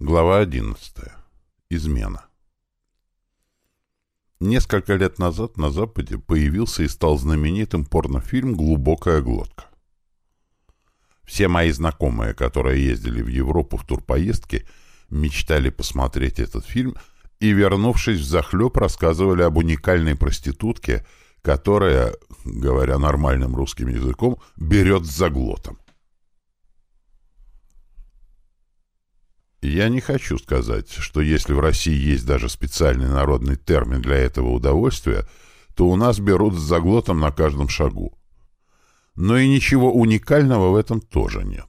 Глава 11. Измена. Несколько лет назад на Западе появился и стал знаменитым порнофильм «Глубокая глотка». Все мои знакомые, которые ездили в Европу в турпоездки, мечтали посмотреть этот фильм и, вернувшись в захлеб, рассказывали об уникальной проститутке, которая, говоря нормальным русским языком, берет с заглотом. Я не хочу сказать, что если в России есть даже специальный народный термин для этого удовольствия, то у нас берут с заглотом на каждом шагу. Но и ничего уникального в этом тоже нет.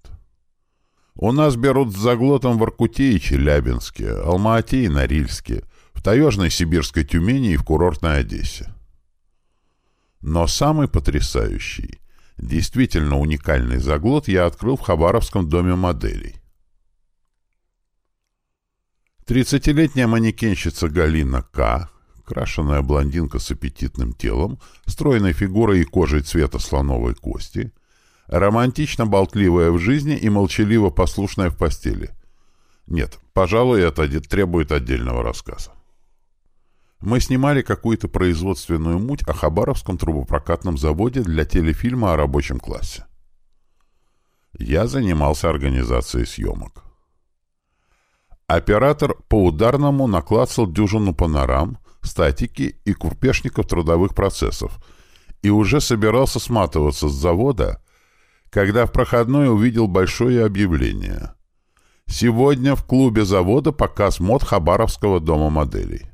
У нас берут с заглотом в Иркуте и Челябинске, Алма-Ате и Норильске, в таежной сибирской Тюмени и в курортной Одессе. Но самый потрясающий, действительно уникальный заглот я открыл в Хабаровском доме моделей. Тридцатилетняя манекенщица Галина К., крашеная блондинка с аппетитным телом, стройной фигурой и кожей цвета слоновой кости, романтично болтливая в жизни и молчаливо послушная в постели. Нет, пожалуй, это требует отдельного рассказа. Мы снимали какую-то производственную муть о Хабаровском трубопрокатном заводе для телефильма о рабочем классе. Я занимался организацией съемок. Оператор по ударному наклацал дюжину панорам, статики и курпешников трудовых процессов и уже собирался сматываться с завода, когда в проходной увидел большое объявление. Сегодня в клубе завода показ мод Хабаровского дома моделей.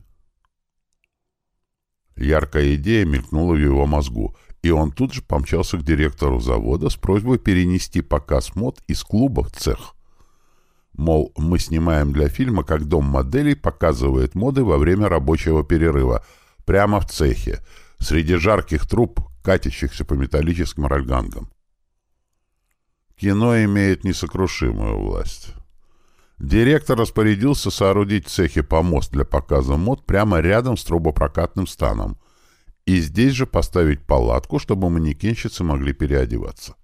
Яркая идея мелькнула в его мозгу, и он тут же помчался к директору завода с просьбой перенести показ мод из клуба в цех. Мол, мы снимаем для фильма, как дом моделей показывает моды во время рабочего перерыва, прямо в цехе, среди жарких труб, катящихся по металлическим рольгангам. Кино имеет несокрушимую власть. Директор распорядился соорудить в цехе помост для показа мод прямо рядом с трубопрокатным станом и здесь же поставить палатку, чтобы манекенщицы могли переодеваться.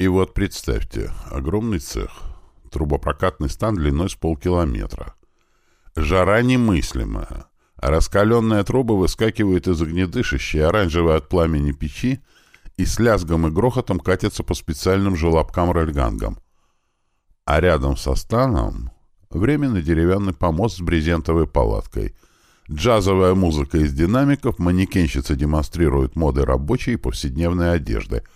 И вот представьте, огромный цех, трубопрокатный стан длиной с полкилометра. Жара немыслимая. Раскаленные трубы выскакивают из огнедышащей, оранжевой от пламени печи и с лязгом и грохотом катятся по специальным желобкам-рельгангам. А рядом со станом временный деревянный помост с брезентовой палаткой. Джазовая музыка из динамиков, манекенщица демонстрирует моды рабочей и повседневной одежды —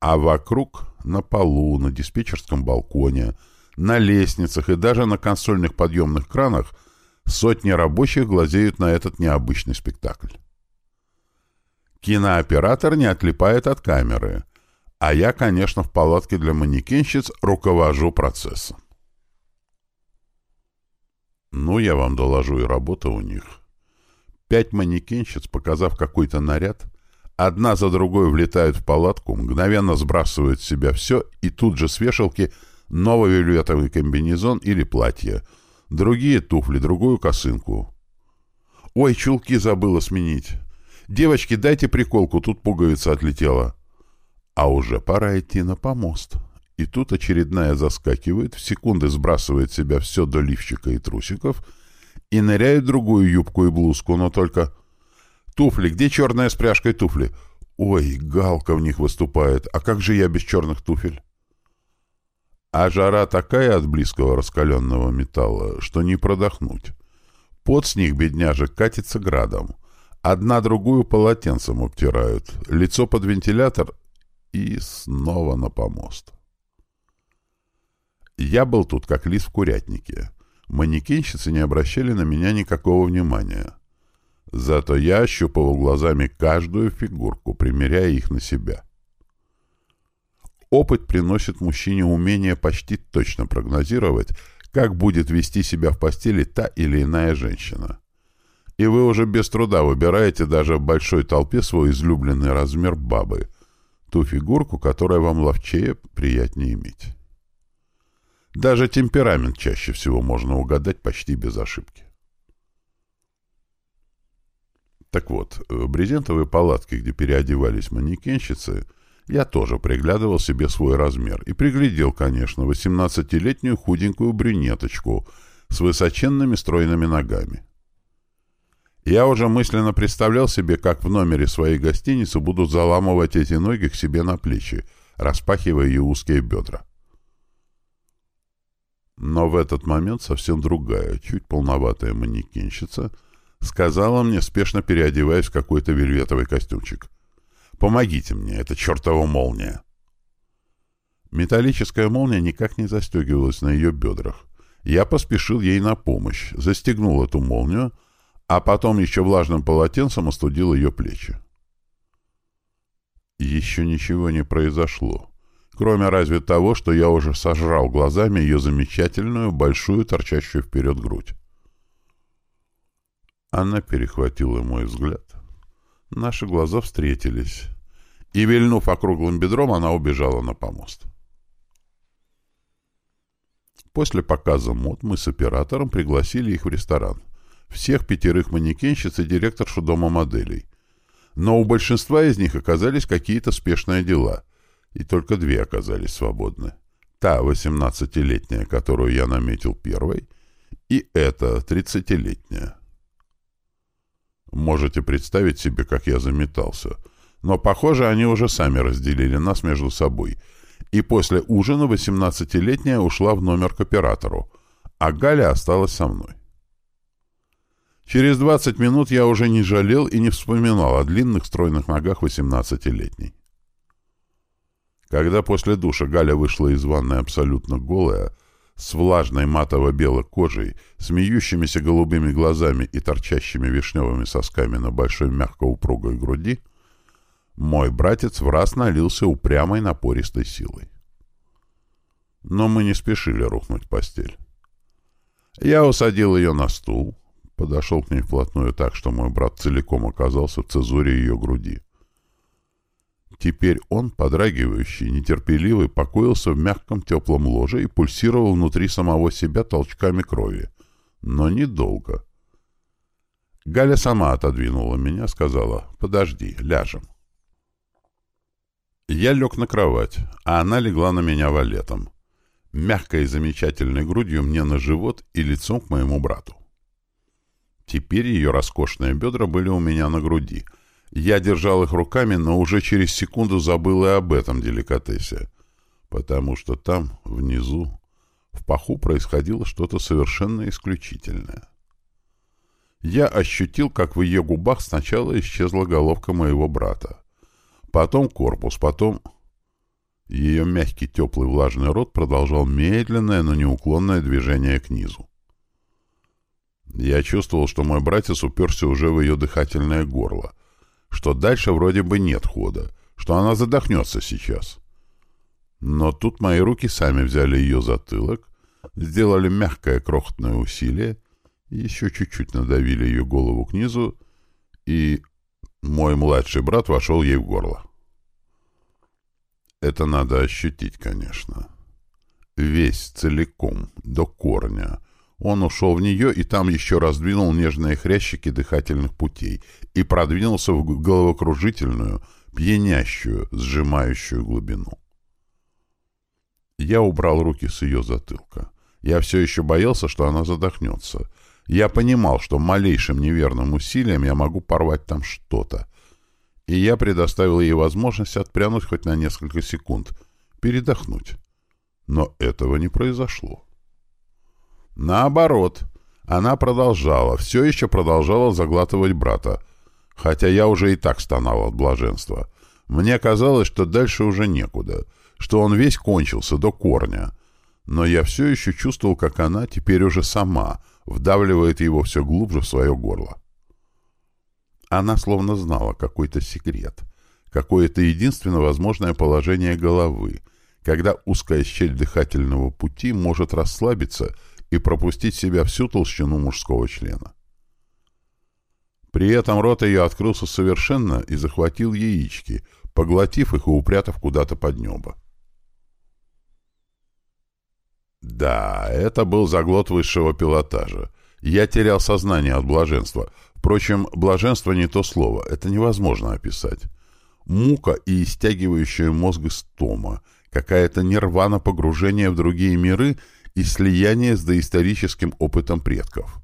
а вокруг, на полу, на диспетчерском балконе, на лестницах и даже на консольных подъемных кранах сотни рабочих глазеют на этот необычный спектакль. Кинооператор не отлипает от камеры, а я, конечно, в палатке для манекенщиц руковожу процессом. Ну, я вам доложу и работа у них. Пять манекенщиц, показав какой-то наряд, Одна за другой влетают в палатку, мгновенно сбрасывают с себя все, и тут же с вешалки новый вельветовый комбинезон или платье, другие туфли, другую косынку. «Ой, чулки забыла сменить. Девочки, дайте приколку, тут пуговица отлетела». А уже пора идти на помост. И тут очередная заскакивает, в секунды сбрасывает с себя все до лифчика и трусиков и ныряет другую юбку и блузку, но только Туфли, где черная с пряжкой туфли? Ой, галка в них выступает. А как же я без черных туфель? А жара такая от близкого раскаленного металла, что не продохнуть. Под с них, бедняжек, катится градом. Одна другую полотенцем обтирают, лицо под вентилятор и снова на помост. Я был тут как лис в курятнике. Манекенщицы не обращали на меня никакого внимания. Зато я ощупывал глазами каждую фигурку, примеряя их на себя. Опыт приносит мужчине умение почти точно прогнозировать, как будет вести себя в постели та или иная женщина. И вы уже без труда выбираете даже в большой толпе свой излюбленный размер бабы, ту фигурку, которая вам ловчее приятнее иметь. Даже темперамент чаще всего можно угадать почти без ошибки. Так вот, в брезентовой палатке, где переодевались манекенщицы, Я тоже приглядывал себе свой размер и приглядел, конечно, восемнадцатилетнюю худенькую брюнеточку с высоченными стройными ногами. Я уже мысленно представлял себе, как в номере своей гостиницы будут заламывать эти ноги к себе на плечи, распахивая ее узкие бедра. Но в этот момент совсем другая, чуть полноватая манекенщица сказала мне, спешно переодеваясь в какой-то вельветовый костюмчик. «Помогите мне, это чертова молния!» Металлическая молния никак не застегивалась на ее бедрах. Я поспешил ей на помощь, застегнул эту молнию, а потом еще влажным полотенцем остудил ее плечи. Еще ничего не произошло кроме разве того, что я уже сожрал глазами ее замечательную, большую, торчащую вперед грудь. Она перехватила мой взгляд. Наши глаза встретились, и, вильнув округлым бедром, она убежала на помост. После показа мод мы с оператором пригласили их в ресторан. Всех пятерых манекенщиц и директоршу дома моделей. Но у большинства из них оказались какие-то спешные дела — и только две оказались свободны. Та, восемнадцатилетняя, которую я наметил первой, и эта, тридцатилетняя. Можете представить себе, как я заметался. Но, похоже, они уже сами разделили нас между собой. И после ужина восемнадцатилетняя ушла в номер к оператору, а Галя осталась со мной. Через двадцать минут я уже не жалел и не вспоминал о длинных стройных ногах восемнадцатилетней. Когда после душа Галя вышла из ванной абсолютно голая, с влажной матово-белой кожей, смеющимися голубыми глазами и торчащими вишневыми сосками на большой мягко-упругой груди, мой братец в раз налился упрямой напористой силой. Но мы не спешили рухнуть в постель. Я усадил ее на стул, подошел к ней вплотную так, что мой брат целиком оказался в цезуре ее груди. Теперь он, подрагивающий, нетерпеливый, покоился в мягком теплом ложе и пульсировал внутри самого себя толчками крови. Но недолго. Галя сама отодвинула меня, сказала «Подожди, ляжем». Я лег на кровать, а она легла на меня валетом, мягкой и замечательной грудью мне на живот и лицом к моему брату. Теперь ее роскошные бедра были у меня на груди — я держал их руками, но уже через секунду забыл и об этом деликатесе, потому что там, внизу, в паху происходило что-то совершенно исключительное. Я ощутил, как в ее губах сначала исчезла головка моего брата, потом корпус, потом... Ее мягкий, теплый, влажный рот продолжал медленное, но неуклонное движение к низу. Я чувствовал, что мой братец уперся уже в ее дыхательное горло, что дальше вроде бы нет хода, что она задохнется сейчас. Но тут мои руки сами взяли ее затылок, сделали мягкое крохотное усилие, еще чуть-чуть надавили ее голову к низу, и мой младший брат вошел ей в горло. Это надо ощутить, конечно. Весь, целиком, до корня, он ушел в нее и там еще раздвинул нежные хрящики дыхательных путей и продвинулся в головокружительную, пьянящую, сжимающую глубину. Я убрал руки с ее затылка. Я все еще боялся, что она задохнется. Я понимал, что малейшим неверным усилием я могу порвать там что-то. И я предоставил ей возможность отпрянуть хоть на несколько секунд, передохнуть. Но этого не произошло. Наоборот, она продолжала, все еще продолжала заглатывать брата, хотя я уже и так стонал от блаженства. Мне казалось, что дальше уже некуда, что он весь кончился до корня. Но я все еще чувствовал, как она, теперь уже сама, вдавливает его все глубже в свое горло. Она словно знала какой-то секрет, какое-то единственно возможное положение головы, когда узкая щель дыхательного пути может расслабиться и пропустить в себя всю толщину мужского члена. При этом рот ее открылся совершенно и захватил яички, поглотив их и упрятав куда-то под небо. Да, это был заглот высшего пилотажа. Я терял сознание от блаженства. Впрочем, блаженство не то слово, это невозможно описать. мука и истягивающая мозг стома, какая-то нирвана погружения в другие миры и слияние с доисторическим опытом предков.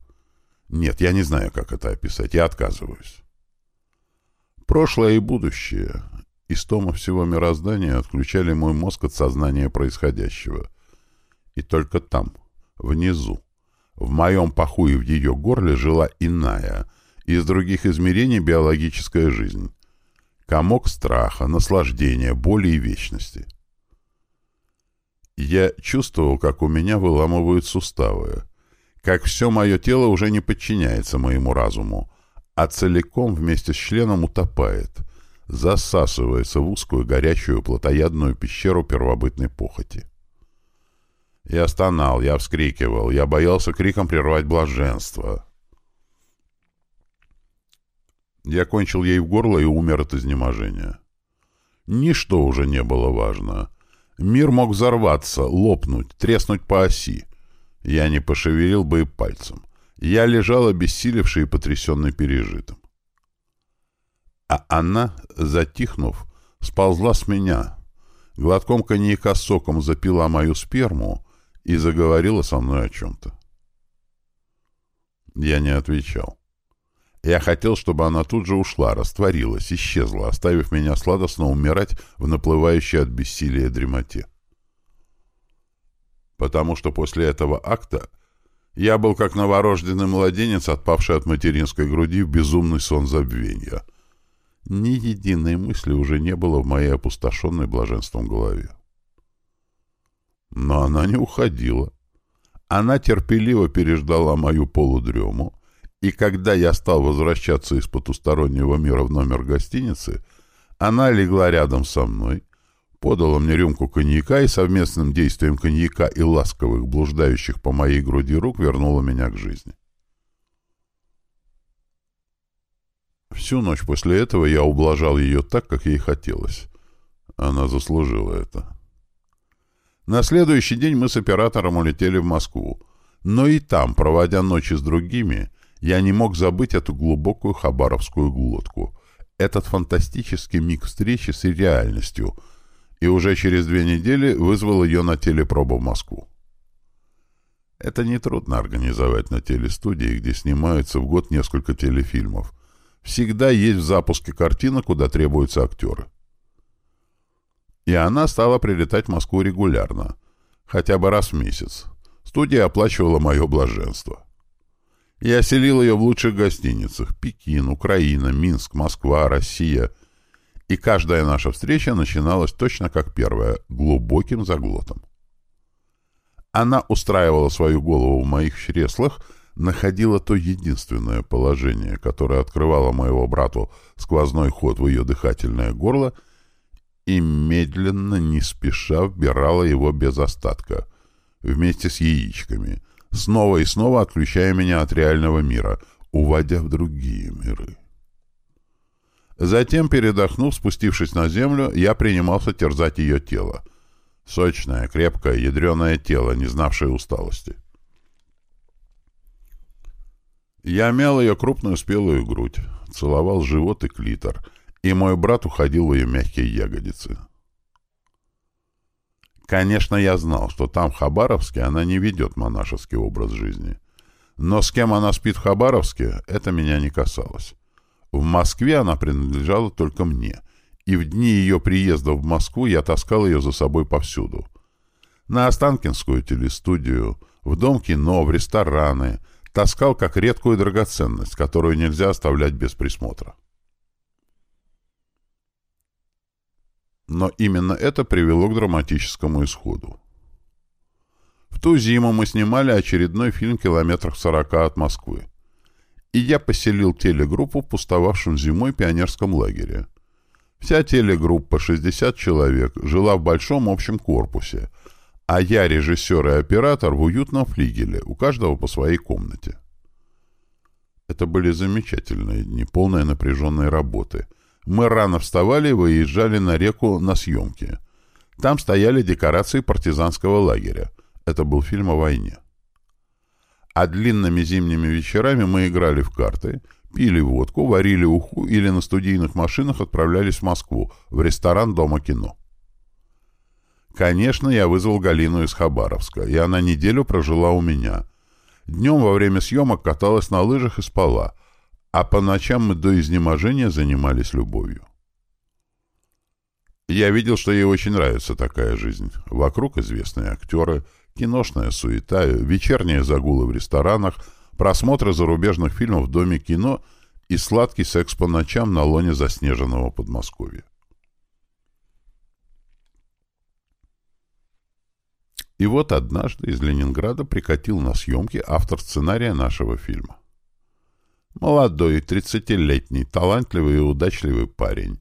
Нет, я не знаю, как это описать, я отказываюсь. Прошлое и будущее, истома всего мироздания отключали мой мозг от сознания происходящего. И только там, внизу, в моем паху и в ее горле жила иная, из других измерений биологическая жизнь. Комок страха, наслаждения, боли и вечности. Я чувствовал, как у меня выламывают суставы, как все мое тело уже не подчиняется моему разуму, а целиком вместе с членом утопает, засасывается в узкую горячую плотоядную пещеру первобытной похоти. Я стонал, я вскрикивал, я боялся криком прервать блаженство. Я кончил ей в горло и умер от изнеможения. Ничто уже не было важно. Мир мог взорваться, лопнуть, треснуть по оси. Я не пошевелил бы и пальцем. Я лежал обессилевший и потрясенный пережитым. А она, затихнув, сползла с меня, глотком коньяка с соком запила мою сперму и заговорила со мной о чем-то. Я не отвечал. Я хотел, чтобы она тут же ушла, растворилась, исчезла, оставив меня сладостно умирать в наплывающей от бессилия дремоте. Потому что после этого акта я был как новорожденный младенец, отпавший от материнской груди в безумный сон забвения. Ни единой мысли уже не было в моей опустошенной блаженством голове. Но она не уходила. Она терпеливо переждала мою полудрему, и когда я стал возвращаться из потустороннего мира в номер гостиницы, она легла рядом со мной, подала мне рюмку коньяка и совместным действием коньяка и ласковых, блуждающих по моей груди рук, вернула меня к жизни. Всю ночь после этого я ублажал ее так, как ей хотелось. Она заслужила это. На следующий день мы с оператором улетели в Москву. Но и там, проводя ночи с другими, я не мог забыть эту глубокую хабаровскую глотку, этот фантастический миг встречи с реальностью — и уже через две недели вызвал ее на телепробу в Москву. Это нетрудно организовать на телестудии, где снимаются в год несколько телефильмов. Всегда есть в запуске картина, куда требуются актеры. И она стала прилетать в Москву регулярно, хотя бы раз в месяц. Студия оплачивала мое блаженство. Я селил ее в лучших гостиницах – Пекин, Украина, Минск, Москва, Россия – и каждая наша встреча начиналась точно как первая, глубоким заглотом. Она устраивала свою голову в моих чреслах, находила то единственное положение, которое открывало моего брату сквозной ход в ее дыхательное горло, и медленно, не спеша вбирала его без остатка, вместе с яичками, снова и снова отключая меня от реального мира, уводя в другие миры. Затем, передохнув, спустившись на землю, я принимался терзать ее тело. Сочное, крепкое, ядреное тело, не знавшее усталости. Я мял ее крупную спелую грудь, целовал живот и клитор, и мой брат уходил в ее мягкие ягодицы. Конечно, я знал, что там, в Хабаровске, она не ведет монашеский образ жизни. Но с кем она спит в Хабаровске, это меня не касалось. В Москве она принадлежала только мне, и в дни ее приезда в Москву я таскал ее за собой повсюду. На Останкинскую телестудию, в дом кино, в рестораны. Таскал как редкую драгоценность, которую нельзя оставлять без присмотра. Но именно это привело к драматическому исходу. В ту зиму мы снимали очередной фильм километрах сорока от Москвы и я поселил телегруппу в пустовавшем зимой пионерском лагере. Вся телегруппа, 60 человек, жила в большом общем корпусе, а я, режиссер и оператор, в уютном флигеле, у каждого по своей комнате. Это были замечательные дни, полные напряженной работы. Мы рано вставали и выезжали на реку на съемки. Там стояли декорации партизанского лагеря. Это был фильм о войне а длинными зимними вечерами мы играли в карты, пили водку, варили уху или на студийных машинах отправлялись в Москву, в ресторан Дома кино. Конечно, я вызвал Галину из Хабаровска, и она неделю прожила у меня. Днем во время съемок каталась на лыжах и спала, а по ночам мы до изнеможения занимались любовью. Я видел, что ей очень нравится такая жизнь. Вокруг известные актеры, киношная суета, вечерние загулы в ресторанах, просмотры зарубежных фильмов в Доме кино и сладкий секс по ночам на лоне заснеженного Подмосковья. И вот однажды из Ленинграда прикатил на съемки автор сценария нашего фильма. Молодой, 30-летний, талантливый и удачливый парень.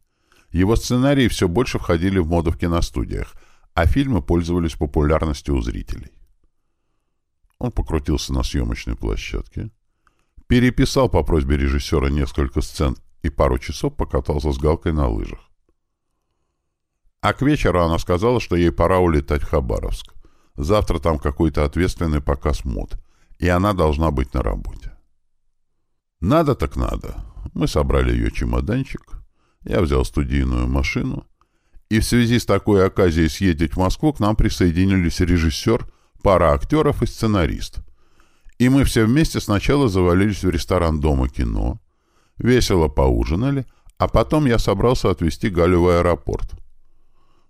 Его сценарии все больше входили в моду в киностудиях, а фильмы пользовались популярностью у зрителей. Он покрутился на съемочной площадке, переписал по просьбе режиссера несколько сцен и пару часов покатался с Галкой на лыжах. А к вечеру она сказала, что ей пора улетать в Хабаровск. Завтра там какой-то ответственный показ мод, и она должна быть на работе. Надо так надо. Мы собрали ее чемоданчик, я взял студийную машину, и в связи с такой оказией съездить в Москву к нам присоединились режиссер, пара актеров и сценарист. И мы все вместе сначала завалились в ресторан Дома кино, весело поужинали, а потом я собрался отвезти Галю в аэропорт.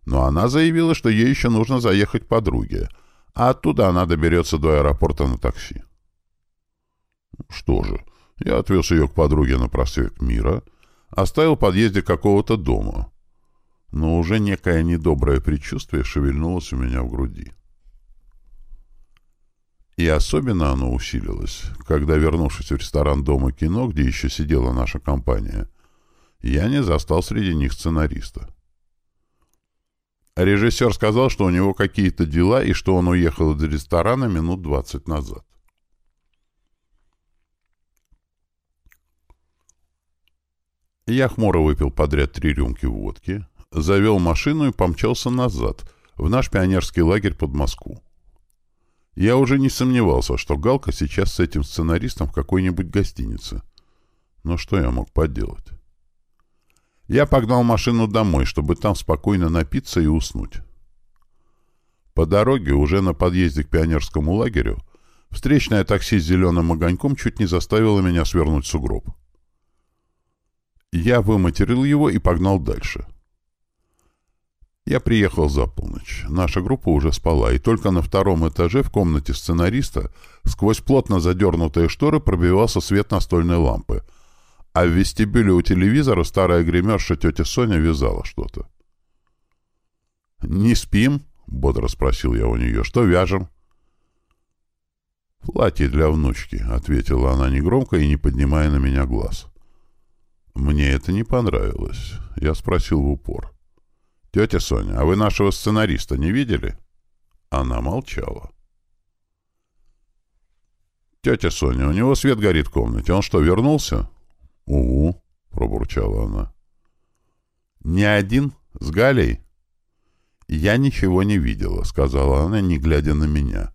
Но она заявила, что ей еще нужно заехать подруге, а оттуда она доберется до аэропорта на такси. Что же, я отвез ее к подруге на проспект Мира — Оставил в подъезде какого-то дома. Но уже некое недоброе предчувствие шевельнулось у меня в груди. И особенно оно усилилось, когда, вернувшись в ресторан Дома кино, где еще сидела наша компания, я не застал среди них сценариста. Режиссер сказал, что у него какие-то дела и что он уехал из ресторана минут двадцать назад. Я хмуро выпил подряд три рюмки водки, завел машину и помчался назад, в наш пионерский лагерь под Москву. Я уже не сомневался, что Галка сейчас с этим сценаристом в какой-нибудь гостинице. Но что я мог поделать? Я погнал машину домой, чтобы там спокойно напиться и уснуть. По дороге, уже на подъезде к пионерскому лагерю, встречное такси с зеленым огоньком чуть не заставило меня свернуть сугроб. Я выматерил его и погнал дальше. Я приехал за полночь. Наша группа уже спала, и только на втором этаже в комнате сценариста сквозь плотно задернутые шторы пробивался свет настольной лампы, а в вестибюле у телевизора старая гримерша тетя Соня вязала что-то. «Не спим?» — бодро спросил я у нее. «Что вяжем?» «Платье для внучки», — ответила она негромко и не поднимая на меня глаз. Мне это не понравилось. Я спросил в упор. «Тетя Соня, а вы нашего сценариста не видели?» Она молчала. «Тетя Соня, у него свет горит в комнате. Он что, вернулся?» «Угу», — пробурчала она. «Не один? С Галей?» «Я ничего не видела», — сказала она, не глядя на меня.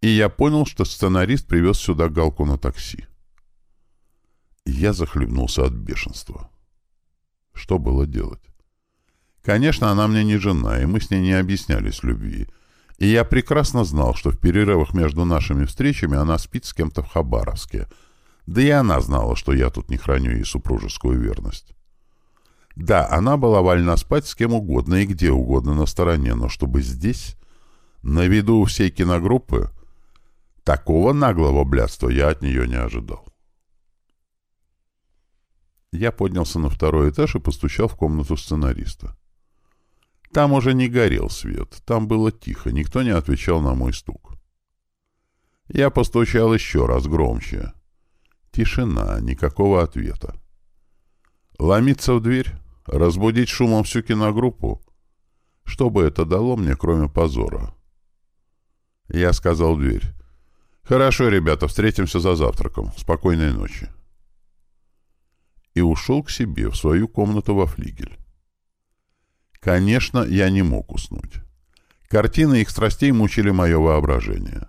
И я понял, что сценарист привез сюда Галку на такси. Я захлебнулся от бешенства. Что было делать? Конечно, она мне не жена, и мы с ней не объяснялись любви. И я прекрасно знал, что в перерывах между нашими встречами она спит с кем-то в Хабаровске. Да и она знала, что я тут не храню ей супружескую верность. Да, она была вольна спать с кем угодно и где угодно на стороне, но чтобы здесь, на виду у всей киногруппы, такого наглого блядства я от нее не ожидал. Я поднялся на второй этаж и постучал в комнату сценариста. Там уже не горел свет, там было тихо, никто не отвечал на мой стук. Я постучал еще раз громче. Тишина, никакого ответа. Ломиться в дверь, разбудить шумом всю киногруппу. Что бы это дало мне, кроме позора? Я сказал дверь. «Хорошо, ребята, встретимся за завтраком. Спокойной ночи» и ушел к себе в свою комнату во флигель. Конечно, я не мог уснуть. Картины их страстей мучили мое воображение.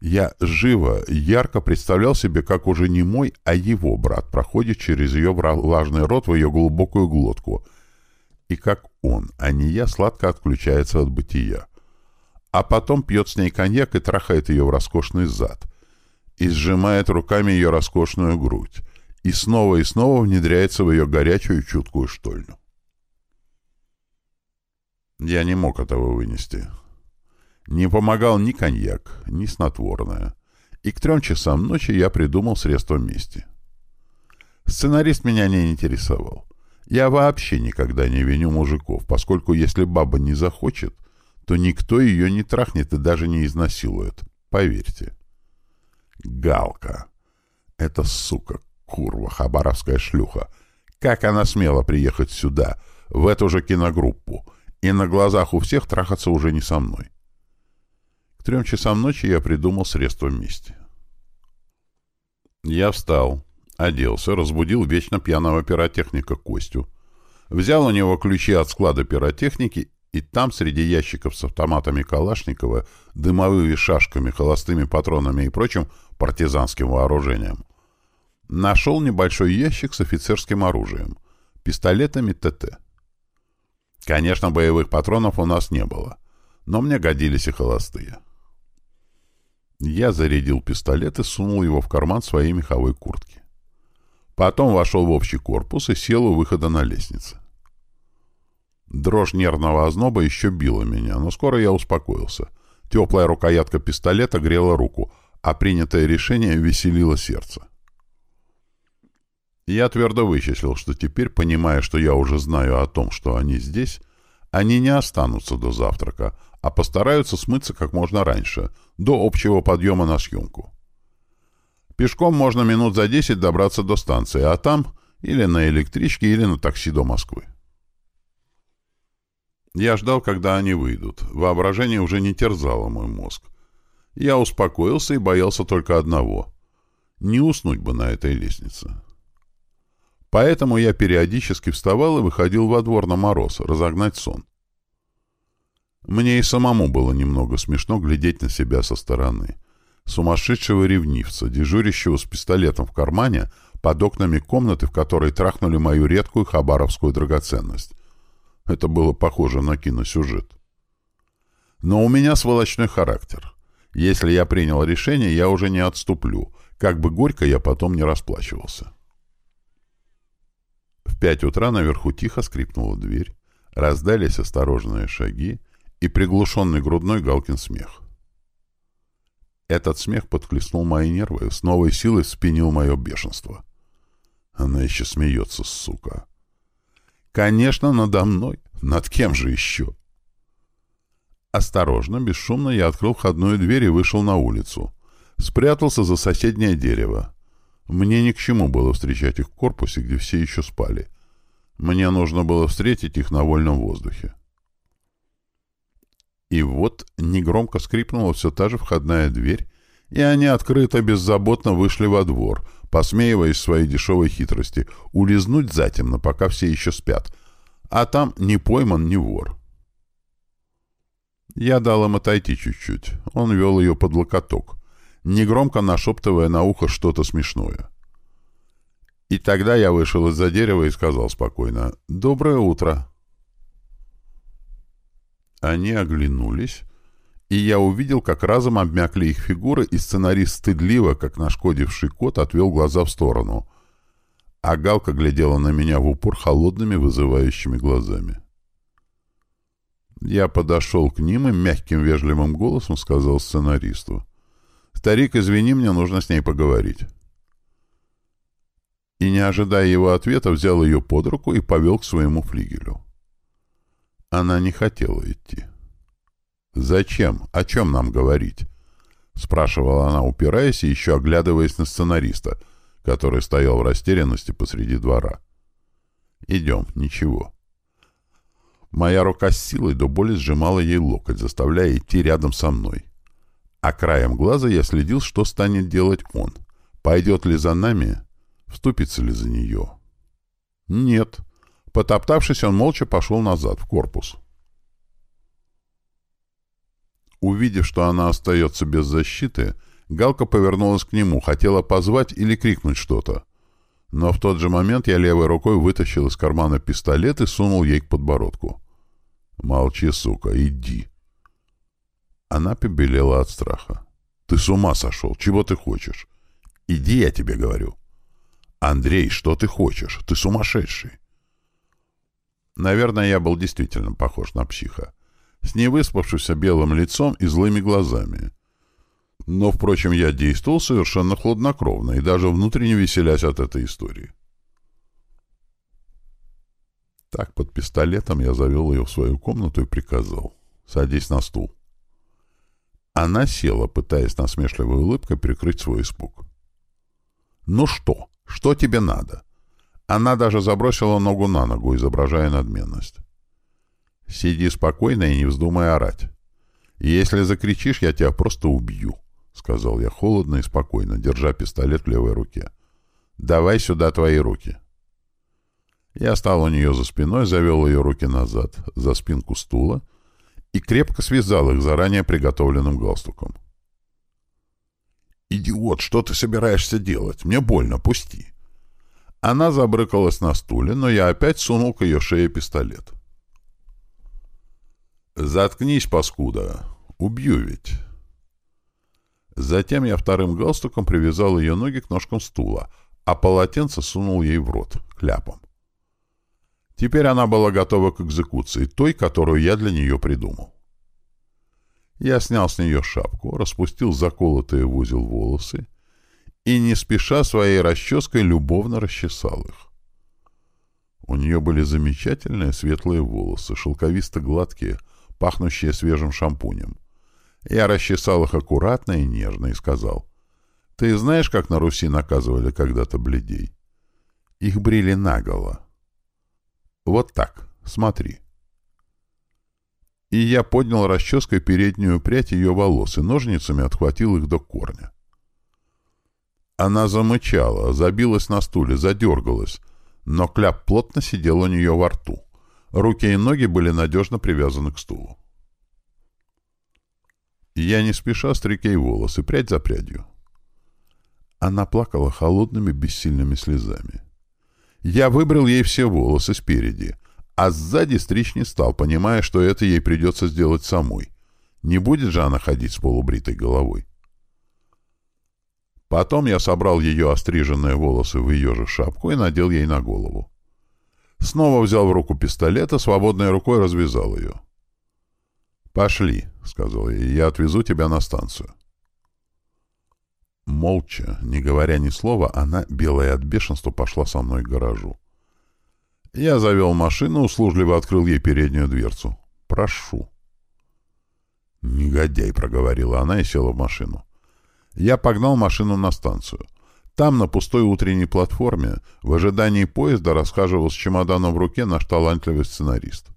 Я живо, ярко представлял себе, как уже не мой, а его брат проходит через ее влажный рот в ее глубокую глотку, и как он, а не я, сладко отключается от бытия. А потом пьет с ней коньяк и трахает ее в роскошный зад, и сжимает руками ее роскошную грудь, и снова и снова внедряется в ее горячую чуткую штольню. Я не мог этого вынести. Не помогал ни коньяк, ни снотворное. И к трем часам ночи я придумал средство мести. Сценарист меня не интересовал. Я вообще никогда не виню мужиков, поскольку если баба не захочет, то никто ее не трахнет и даже не изнасилует. Поверьте. Галка. Это сука, курва, хабаровская шлюха. Как она смела приехать сюда, в эту же киногруппу, и на глазах у всех трахаться уже не со мной трем часам ночи я придумал средство мести. Я встал, оделся, разбудил вечно пьяного пиротехника Костю, взял у него ключи от склада пиротехники и там, среди ящиков с автоматами Калашникова, дымовыми шашками, холостыми патронами и прочим партизанским вооружением, нашел небольшой ящик с офицерским оружием, пистолетами ТТ. Конечно, боевых патронов у нас не было, но мне годились и холостые. Я зарядил пистолет и сунул его в карман своей меховой куртки. Потом вошел в общий корпус и сел у выхода на лестнице. Дрожь нервного озноба еще била меня, но скоро я успокоился. Теплая рукоятка пистолета грела руку, а принятое решение веселило сердце. Я твердо вычислил, что теперь, понимая, что я уже знаю о том, что они здесь, они не останутся до завтрака, а постараются смыться как можно раньше, до общего подъема на съемку. Пешком можно минут за десять добраться до станции, а там или на электричке, или на такси до Москвы. Я ждал, когда они выйдут. Воображение уже не терзало мой мозг. Я успокоился и боялся только одного — не уснуть бы на этой лестнице. Поэтому я периодически вставал и выходил во двор на мороз, разогнать сон. Мне и самому было немного смешно глядеть на себя со стороны. Сумасшедшего ревнивца, дежурящего с пистолетом в кармане, под окнами комнаты, в которой трахнули мою редкую хабаровскую драгоценность. Это было похоже на киносюжет. Но у меня сволочной характер. Если я принял решение, я уже не отступлю, как бы горько я потом не расплачивался. В пять утра наверху тихо скрипнула дверь, раздались осторожные шаги, и приглушенный грудной Галкин смех. Этот смех подхлестнул мои нервы, с новой силой спинил мое бешенство. Она еще смеется, сука. Конечно, надо мной. Над кем же еще? Осторожно, бесшумно я открыл входную дверь и вышел на улицу. Спрятался за соседнее дерево. Мне ни к чему было встречать их в корпусе, где все еще спали. Мне нужно было встретить их на вольном воздухе. И вот негромко скрипнула все та же входная дверь, и они открыто, беззаботно вышли во двор, посмеиваясь своей дешевой хитрости, улизнуть затемно, пока все еще спят. А там ни пойман, ни вор. Я дал им отойти чуть-чуть. Он вел ее под локоток, негромко нашептывая на ухо что-то смешное. И тогда я вышел из-за дерева и сказал спокойно «Доброе утро». Они оглянулись, и я увидел, как разом обмякли их фигуры, и сценарист стыдливо, как нашкодивший кот, отвел глаза в сторону. А Галка глядела на меня в упор холодными, вызывающими глазами. Я подошел к ним и мягким, вежливым голосом сказал сценаристу. «Старик, извини, мне нужно с ней поговорить». И, не ожидая его ответа, взял ее под руку и повел к своему флигелю. Она не хотела идти. «Зачем? О чем нам говорить?» — спрашивала она, упираясь и еще оглядываясь на сценариста, который стоял в растерянности посреди двора. «Идем, ничего». Моя рука с силой до боли сжимала ей локоть, заставляя идти рядом со мной. А краем глаза я следил, что станет делать он. Пойдет ли за нами, вступится ли за нее. Нет, Потоптавшись, он молча пошел назад, в корпус. Увидев, что она остается без защиты, Галка повернулась к нему, хотела позвать или крикнуть что-то. Но в тот же момент я левой рукой вытащил из кармана пистолет и сунул ей к подбородку. «Молчи, сука, иди!» Она побелела от страха. «Ты с ума сошел? Чего ты хочешь?» «Иди, я тебе говорю». «Андрей, что ты хочешь? Ты сумасшедший!» Наверное, я был действительно похож на психа. С невыспавшимся белым лицом и злыми глазами. Но, впрочем, я действовал совершенно хладнокровно и даже внутренне веселясь от этой истории. Так, под пистолетом я завел ее в свою комнату и приказал. «Садись на стул». Она села, пытаясь насмешливой улыбкой прикрыть свой испуг. «Ну что? Что тебе надо?» Она даже забросила ногу на ногу, изображая надменность. «Сиди спокойно и не вздумай орать. Если закричишь, я тебя просто убью». — сказал я холодно и спокойно, держа пистолет в левой руке. «Давай сюда твои руки». Я стал у нее за спиной, завел ее руки назад, за спинку стула, и крепко связал их заранее приготовленным галстуком. «Идиот, что ты собираешься делать? Мне больно, пусти!» Она забрыкалась на стуле, но я опять сунул к ее шее пистолет. «Заткнись, паскуда! Убью ведь!» Затем я вторым галстуком привязал ее ноги к ножкам стула, а полотенце сунул ей в рот, кляпом. Теперь она была готова к экзекуции, той, которую я для нее придумал. Я снял с нее шапку, распустил заколотые в узел волосы и, не спеша своей расческой, любовно расчесал их. У нее были замечательные светлые волосы, шелковисто-гладкие, пахнущие свежим шампунем. Я расчесал их аккуратно и нежно и сказал. «Ты знаешь, как на Руси наказывали когда-то бледей? Их брили наголо. Вот так, смотри». И я поднял расческой переднюю прядь ее волос и ножницами отхватил их до корня. Она замычала, забилась на стуле, задергалась, но кляп плотно сидел у нее во рту. Руки и ноги были надежно привязаны к стулу. Я не спеша стриг ей волосы, прядь за прядью. Она плакала холодными бессильными слезами. Я выбрал ей все волосы спереди, а сзади стричь не стал, понимая, что это ей придется сделать самой. Не будет же она ходить с полубритой головой. Потом я собрал ее остриженные волосы в ее же шапку и надел ей на голову. Снова взял в руку пистолет, а свободной рукой развязал ее. «Пошли», — сказал я, — «я отвезу тебя на станцию». Молча, не говоря ни слова, она, белая от бешенства, пошла со мной к гаражу. Я завел машину, услужливо открыл ей переднюю дверцу. «Прошу». «Негодяй», — проговорила она и села в машину. Я погнал машину на станцию. Там, на пустой утренней платформе, в ожидании поезда расхаживал с чемоданом в руке наш талантливый сценарист.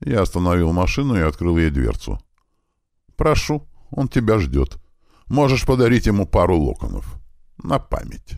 Я остановил машину и открыл ей дверцу. «Прошу, он тебя ждет. Можешь подарить ему пару локонов. На память».